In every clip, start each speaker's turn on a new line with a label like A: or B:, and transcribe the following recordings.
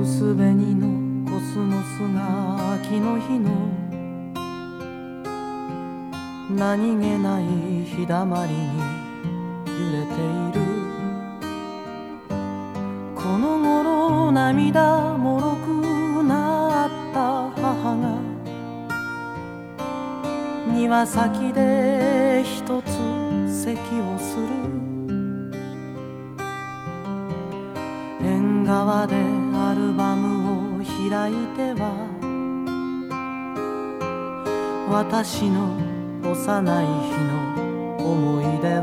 A: 薄紅のコスモスが秋の日の何気ない日だまりに揺れている。この頃涙もろくなった母が庭先で一つ咳をする。縁側でルバムを開いては私の幼い日の思い出を。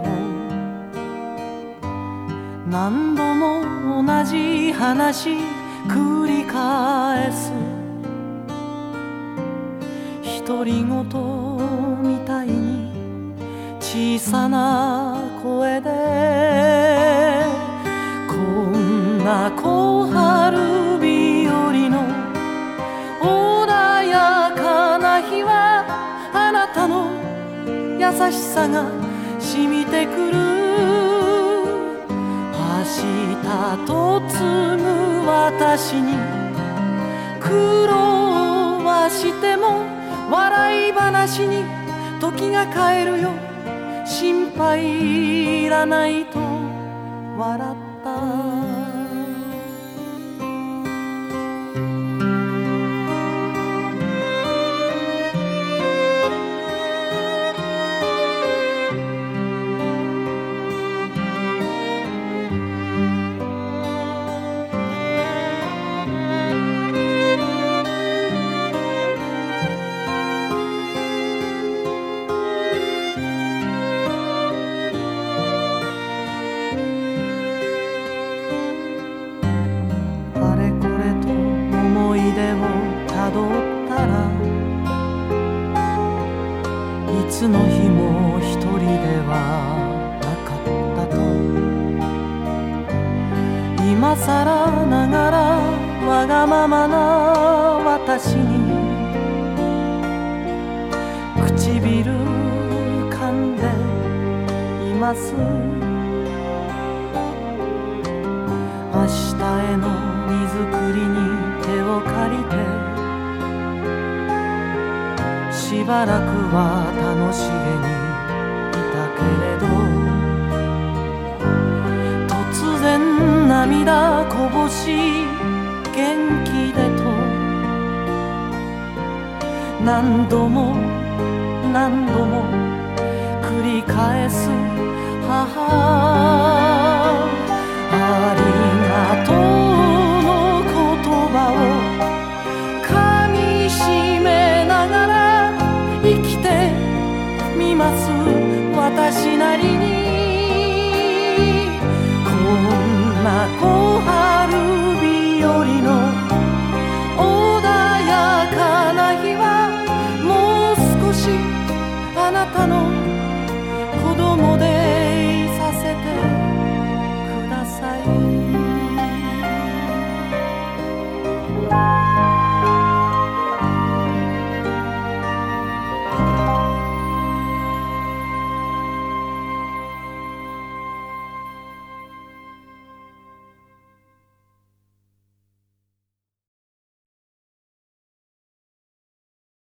A: 何度も同じ話繰り返す。独り言みたいに小さな声でこんな小春しさが染みてくる。明日と継ぐ私に。苦労はしても笑い話に時が変えるよ。心配いらないと笑った。たどったらいつの日も一人ではなかったと。今さらながらわがままな私に。唇噛んでいます。明日への荷造りに手を借りてしばらくは楽しげにいたけれど突然涙こぼし元気でと。何度も何度も繰り返す母